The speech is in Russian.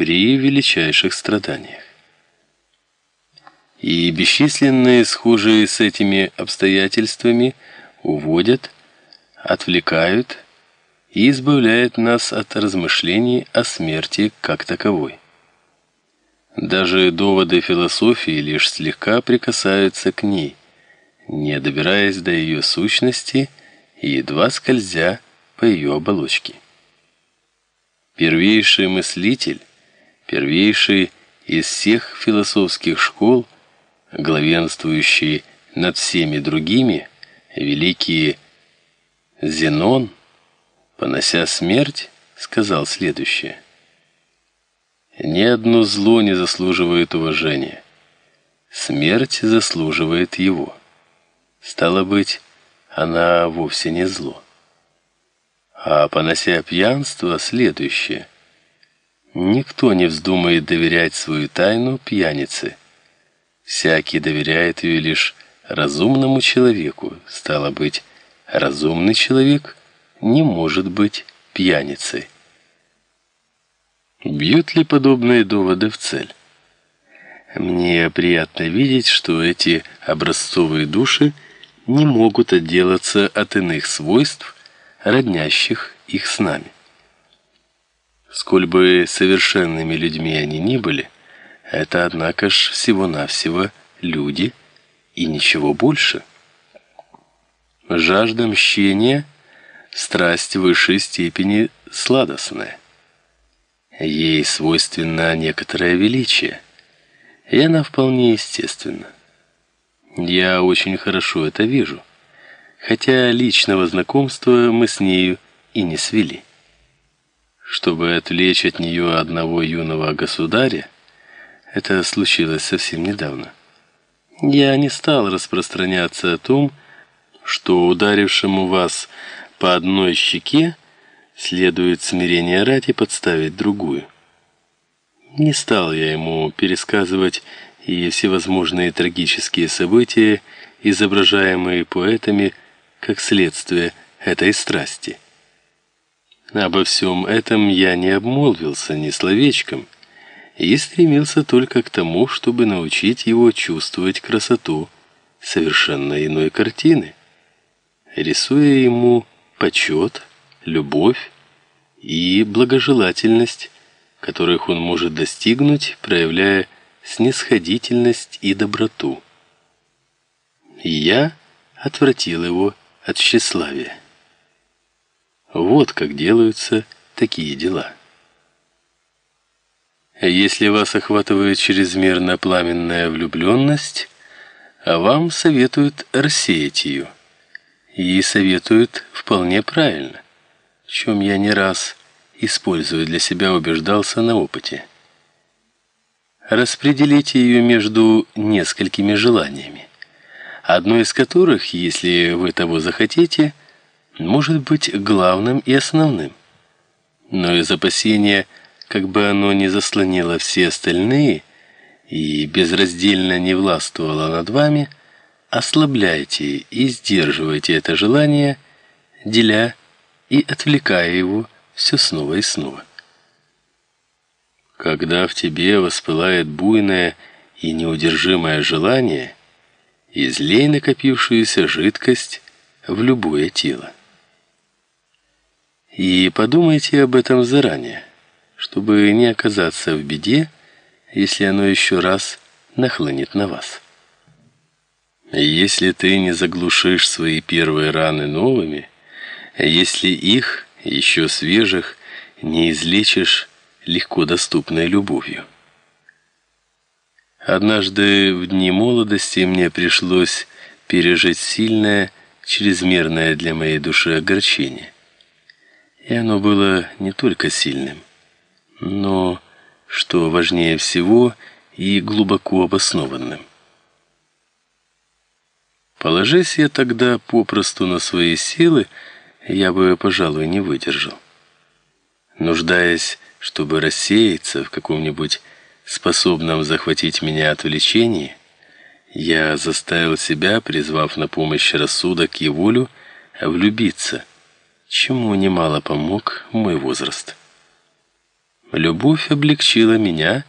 при величайших страданиях. И бесчисленные схожие с этими обстоятельствами уводят, отвлекают и избавляют нас от размышлений о смерти как таковой. Даже доводы философии лишь слегка прикасаются к ней, не добираясь до ее сущности и едва скользя по ее оболочке. Первейший мыслитель, первейший из всех философских школ, главенствующий над всеми другими, великий Зенон, понося смерть, сказал следующее: Ни одно зло не заслуживает уважения. Смерть заслуживает его. Стало быть, она вовсе не зло а понося пьянство следующее. Никто не вздумает доверять свою тайну пьянице. Всякий доверяет ее лишь разумному человеку. Стало быть, разумный человек не может быть пьяницей. Бьют ли подобные доводы в цель? Мне приятно видеть, что эти образцовые души не могут отделаться от иных свойств, роднящих их с нами. Сколь бы совершенными людьми они ни были, это однако ж всего-навсего люди и ничего больше. Жажда мщения страсть высшей степени сладостная. Ей свойственно некоторое величие, и она вполне естественна. Я очень хорошо это вижу хотя личного знакомства мы с нею и не свели. Чтобы отвлечь от нее одного юного государя, это случилось совсем недавно. Я не стал распространяться о том, что ударившему вас по одной щеке следует смирение ради подставить другую. Не стал я ему пересказывать и всевозможные трагические события, изображаемые поэтами как следствие этой страсти. Обо всем этом я не обмолвился ни словечком и стремился только к тому, чтобы научить его чувствовать красоту совершенно иной картины, рисуя ему почет, любовь и благожелательность, которых он может достигнуть, проявляя снисходительность и доброту. И я отвратил его от тщеславия. Вот как делаются такие дела. Если вас охватывает чрезмерно пламенная влюбленность, а вам советуют рассеять ее. И советуют вполне правильно, в чем я не раз, используя для себя, убеждался на опыте. Распределите ее между несколькими желаниями одно из которых, если вы того захотите, может быть главным и основным. Но из опасения, как бы оно не заслонило все остальные и безраздельно не властвовало над вами, ослабляйте и сдерживайте это желание, деля и отвлекая его все снова и снова. Когда в тебе воспылает буйное и неудержимое желание, излей накопившуюся жидкость в любое тело. И подумайте об этом заранее, чтобы не оказаться в беде, если оно еще раз нахлынет на вас. Если ты не заглушишь свои первые раны новыми, если их, еще свежих, не излечишь легко доступной любовью. Однажды в дни молодости мне пришлось пережить сильное, чрезмерное для моей души огорчение. И оно было не только сильным, но, что важнее всего, и глубоко обоснованным. Положись я тогда попросту на свои силы, я бы, пожалуй, не выдержал. Нуждаясь, чтобы рассеяться в каком-нибудь способном захватить меня отвлечении, я заставил себя, призвав на помощь рассудок и волю, влюбиться, чему немало помог мой возраст. Любовь облегчила меня